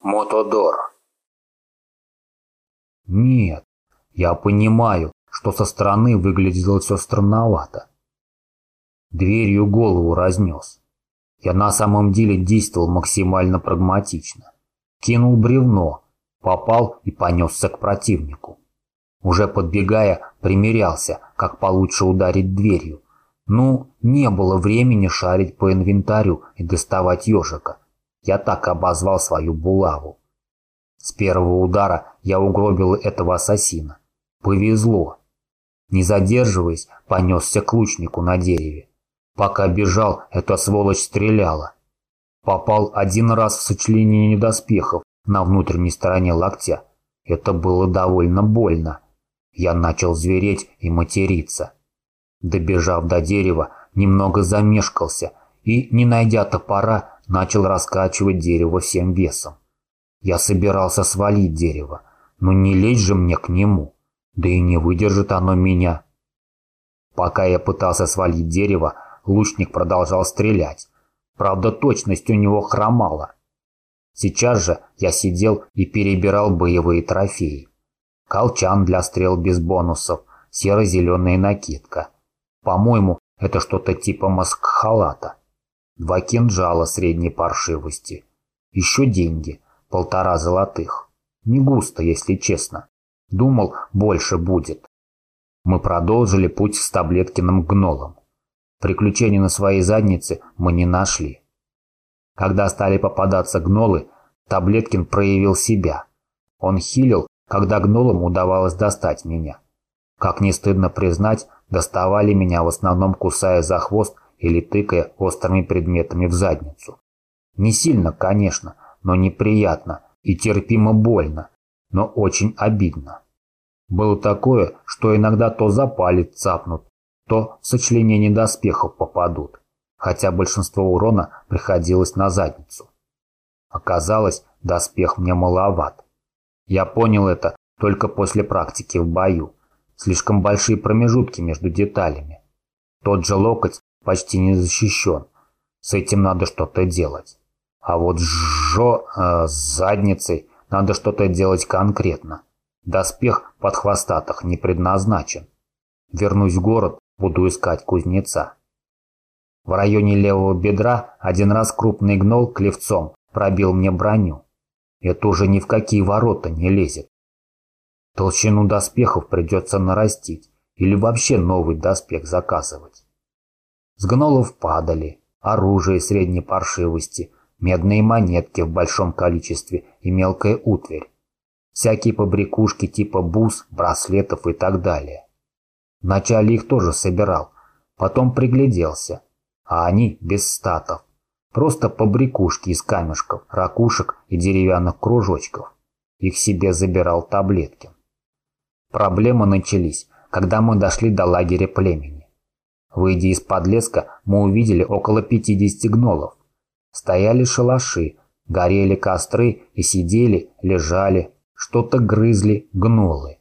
Мотодор. Нет, я понимаю, что со стороны выглядело все странновато. Дверью голову разнес. Я на самом деле действовал максимально прагматично. Кинул бревно, попал и понесся к противнику. Уже подбегая, примерялся, как получше ударить дверью. Ну, не было времени шарить по инвентарю и доставать ежика. Я так обозвал свою булаву. С первого удара я угробил этого ассасина. Повезло. Не задерживаясь, понесся к лучнику на дереве. Пока бежал, эта сволочь стреляла. Попал один раз в сочленение доспехов на внутренней стороне локтя. Это было довольно больно. Я начал звереть и материться. Добежав до дерева, немного замешкался и, не найдя топора, начал раскачивать дерево всем весом. Я собирался свалить дерево, но не лезть же мне к нему, да и не выдержит оно меня. Пока я пытался свалить дерево, лучник продолжал стрелять. Правда, точность у него хромала. Сейчас же я сидел и перебирал боевые трофеи. Колчан для стрел без бонусов, серо-зеленая накидка. По-моему, это что-то типа маск-халата. Два кинжала средней паршивости. Еще деньги, полтора золотых. Не густо, если честно. Думал, больше будет. Мы продолжили путь с Таблеткиным гнолом. Приключений на своей заднице мы не нашли. Когда стали попадаться гнолы, Таблеткин проявил себя. Он хилил, когда гнолам удавалось достать меня. Как не стыдно признать, доставали меня в основном кусая за хвост или тыкая острыми предметами в задницу. Не сильно, конечно, но неприятно и терпимо больно, но очень обидно. Было такое, что иногда то за палец цапнут, то в сочленение доспехов попадут, хотя большинство урона приходилось на задницу. Оказалось, доспех мне маловат. Я понял это только после практики в бою. Слишком большие промежутки между деталями. Тот же локоть почти не защищен. С этим надо что-то делать. А вот жо э, с задницей надо что-то делать конкретно. Доспех под хвостатых не предназначен. Вернусь в город, буду искать кузнеца. В районе левого бедра один раз крупный гнол клевцом пробил мне броню. Это уже ни в какие ворота не лезет. Толщину доспехов придется нарастить или вообще новый доспех заказывать. С гнолов падали, оружие средней паршивости, медные монетки в большом количестве и мелкая утварь. Всякие побрякушки типа бус, браслетов и так далее. Вначале их тоже собирал, потом пригляделся, а они без статов. Просто побрякушки из камешков, ракушек и деревянных кружочков. Их себе забирал таблетки. Проблемы начались, когда мы дошли до лагеря племени. Выйдя из подлеска, мы увидели около 50 гнолов. Стояли шалаши, горели костры и сидели, лежали, что-то грызли гнолы.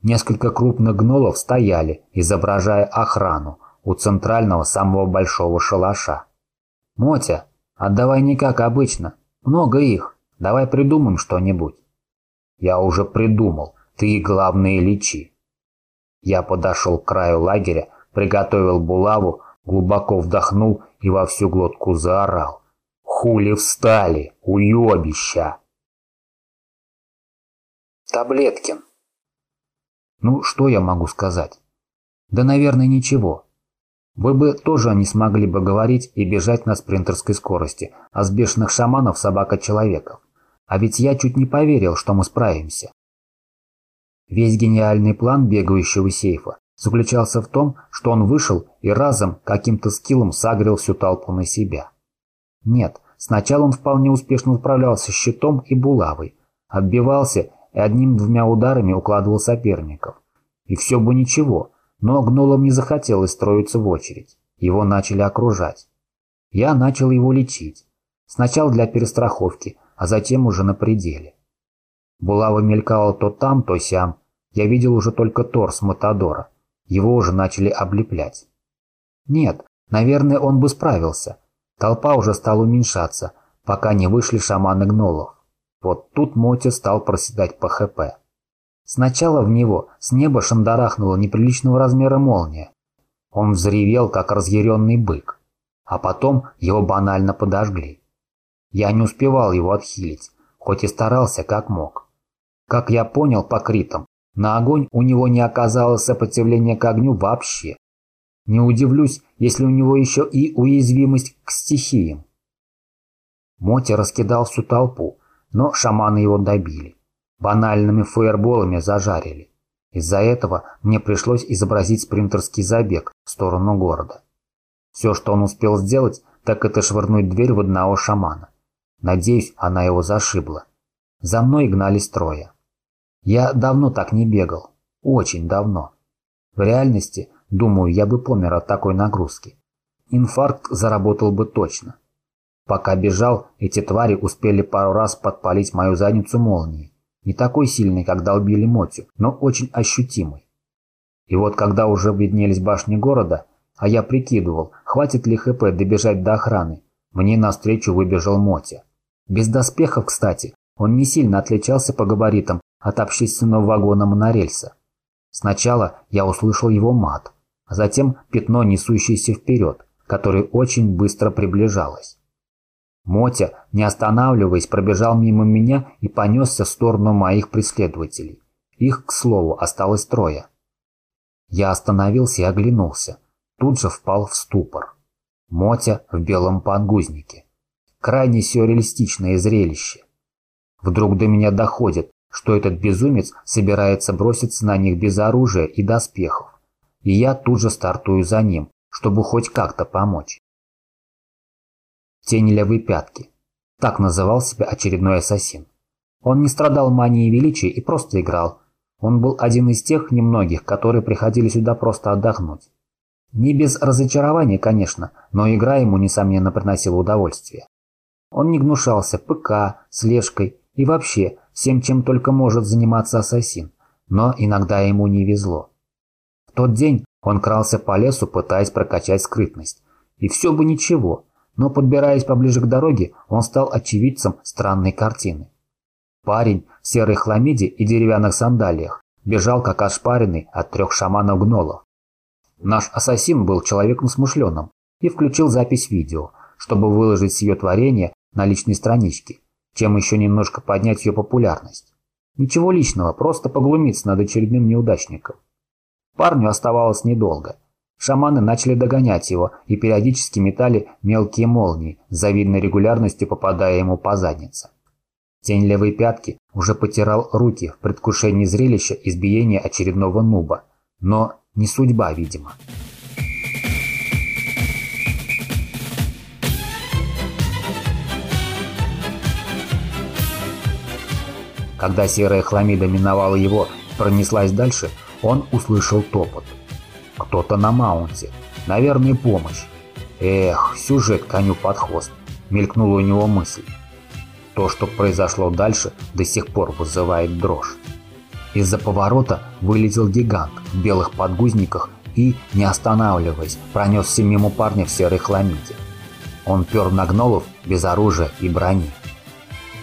Несколько крупных гнолов стояли, изображая охрану, у центрального самого большого шалаша. «Мотя, отдавай не как обычно. Много их. Давай придумаем что-нибудь». «Я уже придумал. Ты, главное, лечи». Я подошел к краю лагеря, приготовил булаву, глубоко вдохнул и во всю глотку заорал. «Хули встали, уебища!» Таблеткин. Ну, что я могу сказать? Да, наверное, ничего. Вы бы тоже не смогли бы говорить и бежать на спринтерской скорости, а с бешеных шаманов собака-человеков. А ведь я чуть не поверил, что мы справимся. Весь гениальный план бегающего сейфа заключался в том, что он вышел и разом каким-то скиллом сагрил всю толпу на себя. Нет, сначала он вполне успешно справлялся с щитом и булавой, отбивался и одним-двумя ударами укладывал соперников. И все бы ничего, но гнолам не захотелось строиться в очередь. Его начали окружать. Я начал его лечить. Сначала для перестраховки, а затем уже на пределе. Булава мелькала то там, то сям. Я видел уже только торс Матадора. Его уже начали облеплять. Нет, наверное, он бы справился. Толпа уже стала уменьшаться, пока не вышли шаманы гнолов. Вот тут Мотя стал проседать по ХП. Сначала в него с неба шандарахнула неприличного размера молния. Он взревел, как разъяренный бык. А потом его банально подожгли. Я не успевал его отхилить, хоть и старался как мог. Как я понял по критам, на огонь у него не оказалось сопротивления к огню вообще. Не удивлюсь, если у него еще и уязвимость к стихиям. Моти раскидал всю толпу, но шаманы его добили. Банальными фаерболами зажарили. Из-за этого мне пришлось изобразить спринтерский забег в сторону города. Все, что он успел сделать, так это швырнуть дверь в одного шамана. Надеюсь, она его зашибла. За мной гнались трое. Я давно так не бегал. Очень давно. В реальности, думаю, я бы помер от такой нагрузки. Инфаркт заработал бы точно. Пока бежал, эти твари успели пару раз подпалить мою задницу молнией. Не такой сильный, как долбили Мотю, но очень ощутимый. И вот когда уже виднелись башни города, а я прикидывал, хватит ли ХП добежать до охраны, мне навстречу выбежал Мотя. Без доспехов, кстати, он не сильно отличался по габаритам от общественного вагона монорельса. Сначала я услышал его мат, а затем пятно, несущееся вперед, которое очень быстро приближалось. Мотя, не останавливаясь, пробежал мимо меня и понесся в сторону моих преследователей. Их, к слову, осталось трое. Я остановился и оглянулся. Тут же впал в ступор. Мотя в белом подгузнике. Крайне сюрреалистичное зрелище. Вдруг до меня доходит, что этот безумец собирается броситься на них без оружия и доспехов. И я тут же стартую за ним, чтобы хоть как-то помочь. Тень левой пятки. Так называл себя очередной ассасин. Он не страдал манией величия и просто играл. Он был один из тех немногих, которые приходили сюда просто отдохнуть. Не без разочарования, конечно, но игра ему, несомненно, приносила удовольствие. Он не гнушался ПК, слежкой и вообще всем, чем только может заниматься ассасин. Но иногда ему не везло. В тот день он крался по лесу, пытаясь прокачать скрытность. И все бы ничего, но подбираясь поближе к дороге, он стал очевидцем странной картины. Парень в серой хламиде и деревянных сандалиях бежал как ошпаренный от трех шаманов-гнолов. Наш ассасин был человеком смышленым и включил запись видео, чтобы выложить ее творение на личной страничке, чем еще немножко поднять ее популярность. Ничего личного, просто поглумиться над очередным неудачником. Парню оставалось недолго – Шаманы начали догонять его и периодически метали мелкие молнии, завидной регулярностью попадая ему по заднице. Тень левой пятки уже потирал руки в предвкушении зрелища избиения очередного нуба. Но не судьба, видимо. Когда серая хламида миновала его и пронеслась дальше, он услышал топот – кто-то на маунте. Наверное, помощь. Эх, сюжет коню под хвост. Мелькнула у него мысль. То, что произошло дальше, до сих пор вызывает дрожь. Из-за поворота вылетел гигант в белых подгузниках и, не останавливаясь, пронесся мимо парня в серой хламиде. Он пер на гнолов без оружия и брони.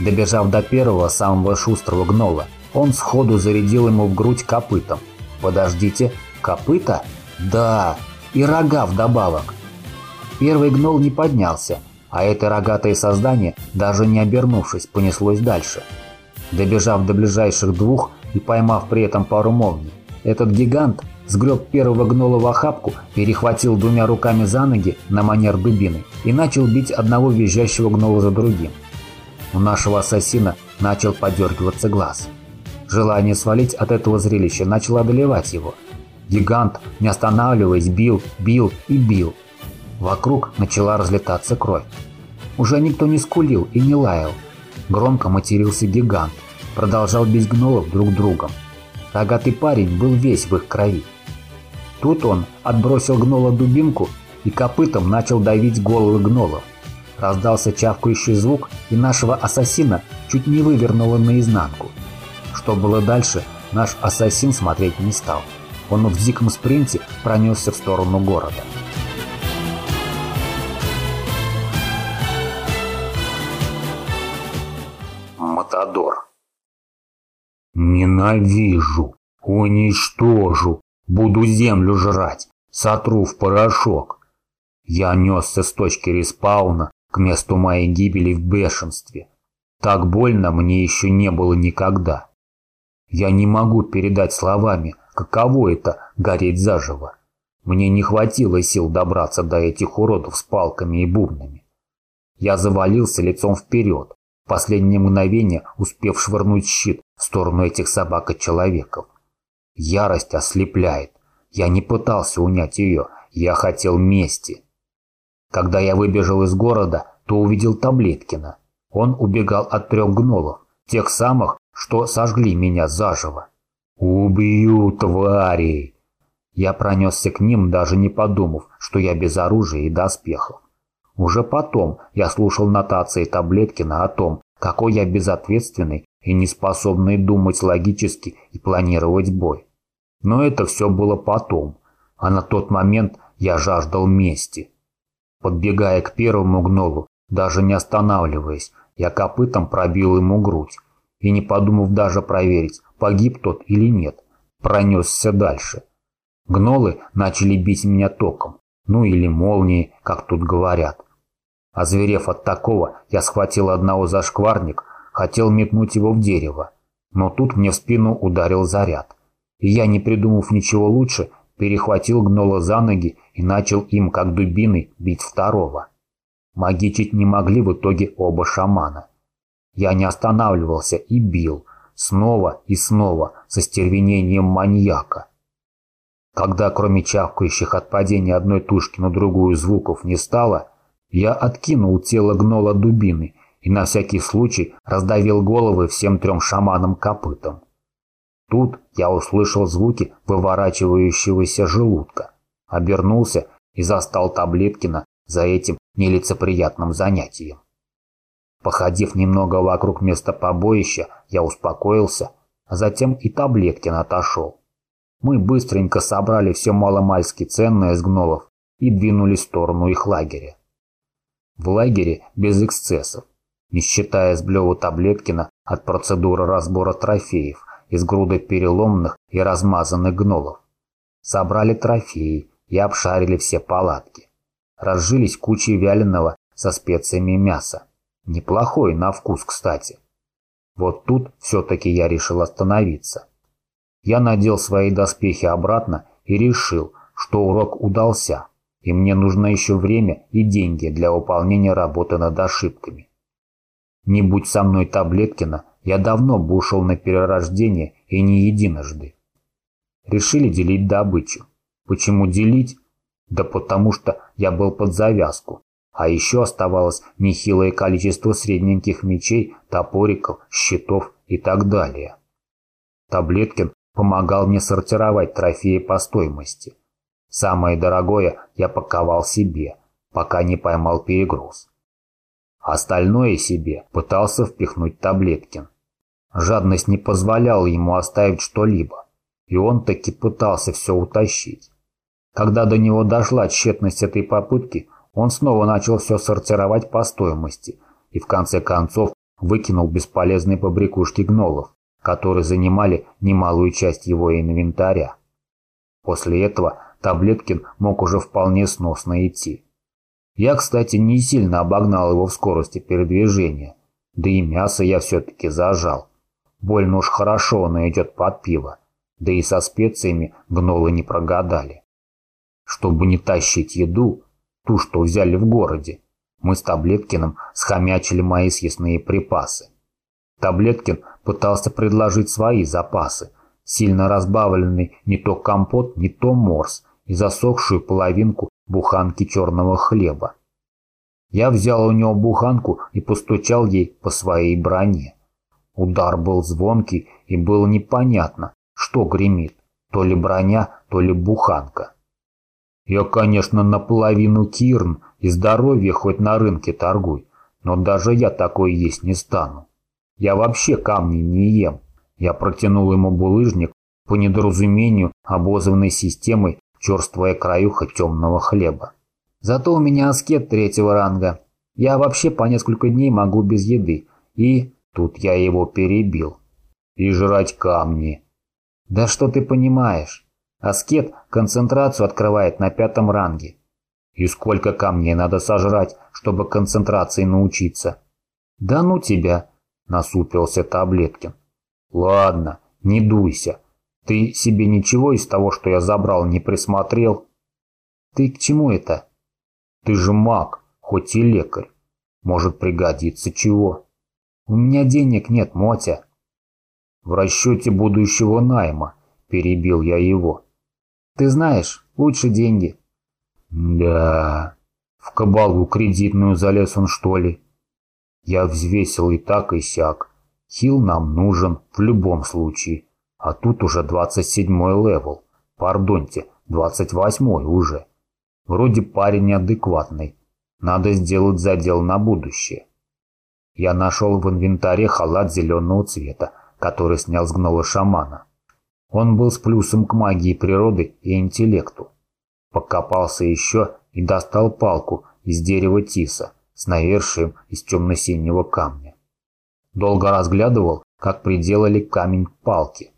Добежав до первого, самого шустрого гнола, он сходу зарядил ему в грудь копытом. «Подождите, копыта?» Да, и рога вдобавок. Первый гнол не поднялся, а это рогатое создание, даже не обернувшись, понеслось дальше. Добежав до ближайших двух и поймав при этом пару молний, этот гигант сгреб первого гнола в охапку, перехватил двумя руками за ноги на манер дубины и начал бить одного визжащего гнола за другим. У нашего ассасина начал подергиваться глаз. Желание свалить от этого зрелища начало одолевать его – Гигант, не останавливаясь, бил, бил и бил. Вокруг начала разлетаться кровь. Уже никто не скулил и не лаял. Громко матерился гигант. Продолжал бить гнолов друг другом. Рогатый парень был весь в их крови. Тут он отбросил гнола дубинку и копытом начал давить головы гнолов. Раздался чавкающий звук, и нашего ассасина чуть не вывернуло наизнанку. Что было дальше, наш ассасин смотреть не стал. Он в диком спринте пронесся в сторону города. Тодор. Ненавижу, уничтожу, буду землю жрать, сотру в порошок. Я несся с точки респауна к месту моей гибели в бешенстве. Так больно мне еще не было никогда. Я не могу передать словами, каково это гореть заживо. Мне не хватило сил добраться до этих уродов с палками и бубнами. Я завалился лицом вперед, в последнее мгновение успев швырнуть щит в сторону этих собак и человеков. Ярость ослепляет. Я не пытался унять ее, я хотел мести. Когда я выбежал из города, то увидел Таблеткина. Он убегал от трех гнолов, тех самых, что сожгли меня заживо. «Убью, тварей!» Я пронесся к ним, даже не подумав, что я без оружия и доспехов. Уже потом я слушал нотации Таблеткина о том, какой я безответственный и неспособный думать логически и планировать бой. Но это все было потом, а на тот момент я жаждал мести. Подбегая к первому гнолу, даже не останавливаясь, я копытом пробил ему грудь и, не подумав даже проверить, погиб тот или нет, пронесся дальше. Гнолы начали бить меня током, ну или молнией, как тут говорят. Озверев от такого, я схватил одного за шкварник, хотел метнуть его в дерево. Но тут мне в спину ударил заряд. И я, не придумав ничего лучше, перехватил гнола за ноги и начал им, как дубиной, бить второго. Магичить не могли в итоге оба шамана. Я не останавливался и бил, снова и снова, со стервенением маньяка. Когда кроме чавкающих от падения одной тушки на другую звуков не стало, я откинул тело гнола дубины и на всякий случай раздавил головы всем трем шаманам копытом. Тут я услышал звуки выворачивающегося желудка, обернулся и застал Таблеткина за этим нелицеприятным занятием. Походив немного вокруг места побоища, я успокоился, а затем и Таблеткин отошел. Мы быстренько собрали все маломальски ценное из гнолов и двинулись в сторону их лагеря. В лагере без эксцессов, не считая Сблева Таблеткина от процедуры разбора трофеев из груды переломных и размазанных гнолов. Собрали трофеи и обшарили все палатки. Разжились кучей вяленого со специями мяса. Неплохой на вкус, кстати. Вот тут все-таки я решил остановиться. Я надел свои доспехи обратно и решил, что урок удался, и мне нужно еще время и деньги для выполнения работы над ошибками. Не будь со мной Таблеткина, я давно бы ушел на перерождение и не единожды. Решили делить добычу. Почему делить? Да потому что я был под завязку. А еще оставалось нехилое количество средненьких мечей, топориков, щитов и так далее. Таблеткин помогал мне сортировать трофеи по стоимости. Самое дорогое я паковал себе, пока не поймал перегруз. Остальное себе пытался впихнуть Таблеткин. Жадность не позволяла ему оставить что-либо, и он таки пытался все утащить. Когда до него дошла тщетность этой попытки, он снова начал все сортировать по стоимости и в конце концов выкинул бесполезные побрякушки гнолов, которые занимали немалую часть его инвентаря. После этого Таблеткин мог уже вполне сносно идти. Я, кстати, не сильно обогнал его в скорости передвижения, да и мясо я все-таки зажал. Больно уж хорошо оно идет под пиво, да и со специями гнолы не прогадали. Чтобы не тащить еду, ту, что взяли в городе, мы с Таблеткиным схомячили мои съестные припасы. Таблеткин пытался предложить свои запасы, сильно разбавленный не то компот, не то морс и засохшую половинку буханки черного хлеба. Я взял у него буханку и постучал ей по своей броне. Удар был звонкий и было непонятно, что гремит, то ли броня, то ли буханка. Я, конечно, наполовину кирн и здоровье хоть на рынке торгуй, но даже я такой есть не стану. Я вообще камни не ем. Я протянул ему булыжник по недоразумению обозванной системой черствая краюха темного хлеба. Зато у меня аскет третьего ранга. Я вообще по несколько дней могу без еды. И Тут я его перебил. И жрать камни. Да что ты понимаешь? Аскет концентрацию открывает на пятом ранге. И сколько камней надо сожрать, чтобы концентрации научиться? Да ну тебя, насупился Таблеткин. Ладно, не дуйся. Ты себе ничего из того, что я забрал, не присмотрел? Ты к чему это? Ты же маг, хоть и лекарь. Может пригодиться чего? У меня денег нет, Мотя. В расчете будущего найма, перебил я его. Ты знаешь, лучше деньги. Да, в кабалу кредитную залез он что ли? Я взвесил и так, и сяк. Хил нам нужен в любом случае. А тут уже 27-й левел. Пардоньте, 28-й уже. Вроде парень неадекватный. Надо сделать задел на будущее. Я нашел в инвентаре халат зеленого цвета, который снял с гнолла шамана. Он был с плюсом к магии природы и интеллекту. Покопался еще и достал палку из дерева тиса с навершием из темно-синего камня. Долго разглядывал, как приделали камень к палке.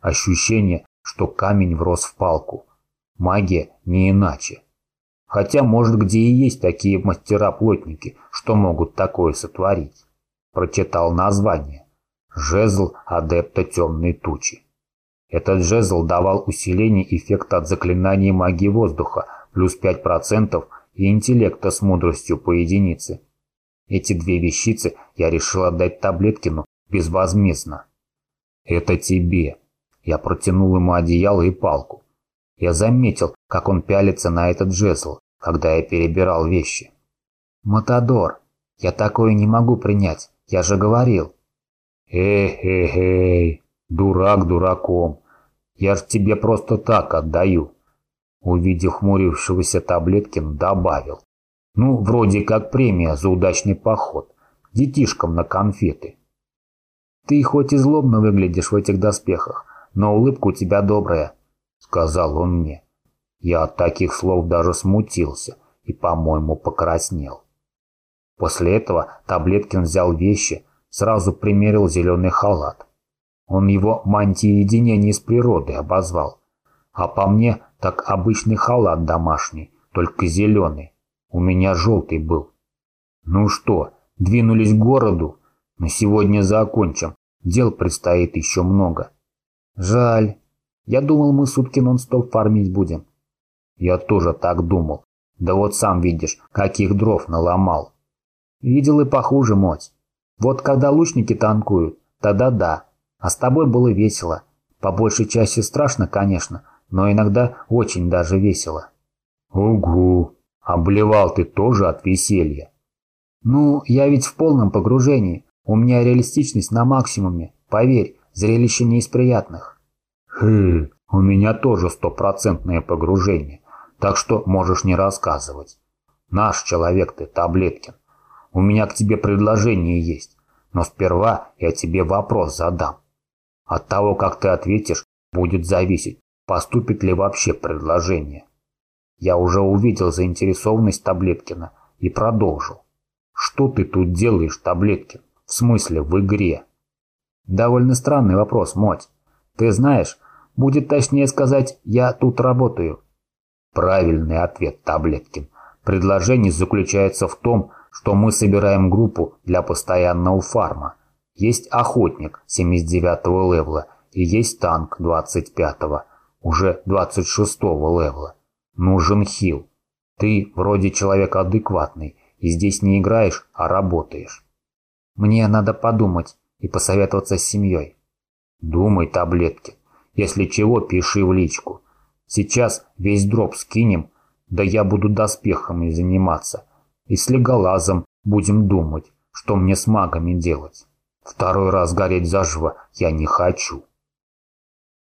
Ощущение, что камень врос в палку. Магия не иначе. Хотя, может, где и есть такие мастера-плотники, что могут такое сотворить. Прочитал название. Жезл адепта темной тучи. Этот жезл давал усиление эффекта от заклинаний магии воздуха плюс 5% и интеллекта с мудростью по единице. Эти две вещицы я решил отдать Таблеткину безвозмездно. «Это тебе». Я протянул ему одеяло и палку. Я заметил, как он пялится на этот жезл, когда я перебирал вещи. «Матадор, я такое не могу принять, я же говорил». «Эй-эй-эй, дурак дураком, я ж тебе просто так отдаю». Увидев хмурившегося Таблеткин, добавил. «Ну, вроде как премия за удачный поход, детишкам на конфеты». «Ты хоть и злобно выглядишь в этих доспехах, но улыбка у тебя добрая», — сказал он мне. Я от таких слов даже смутился и, по-моему, покраснел. После этого Таблеткин взял вещи, сразу примерил зеленый халат. Он его мантией единения с природой обозвал. А по мне так обычный халат домашний, только зеленый. У меня желтый был. Ну что, двинулись к городу? На сегодня закончим. Дел предстоит еще много. Жаль. Я думал, мы сутки нон-стоп фармить будем. Я тоже так думал. Да вот сам видишь, каких дров наломал. Видел и похуже, моть. Вот когда лучники танкуют, тогда да. А с тобой было весело. По большей части страшно, конечно, но иногда очень даже весело. Угу, обливал ты тоже от веселья. Ну, я ведь в полном погружении. У меня реалистичность на максимуме. Поверь, зрелище не из приятных. Хы, у меня тоже стопроцентное погружение так что можешь не рассказывать. Наш человек ты, Таблеткин. У меня к тебе предложение есть, но сперва я тебе вопрос задам. От того, как ты ответишь, будет зависеть, поступит ли вообще предложение. Я уже увидел заинтересованность Таблеткина и продолжил. Что ты тут делаешь, Таблеткин? В смысле, в игре? Довольно странный вопрос, Моть. Ты знаешь, будет точнее сказать, я тут работаю. Правильный ответ, Таблеткин. Предложение заключается в том, что мы собираем группу для постоянного фарма. Есть охотник 79-го левела и есть танк 25-го, уже 26-го левела. Нужен хил. Ты вроде человек адекватный и здесь не играешь, а работаешь. Мне надо подумать и посоветоваться с семьей. Думай, Таблеткин. Если чего, пиши в личку. Сейчас весь дроп скинем, да я буду доспехами заниматься. И с леголазом будем думать, что мне с магами делать. Второй раз гореть заживо я не хочу.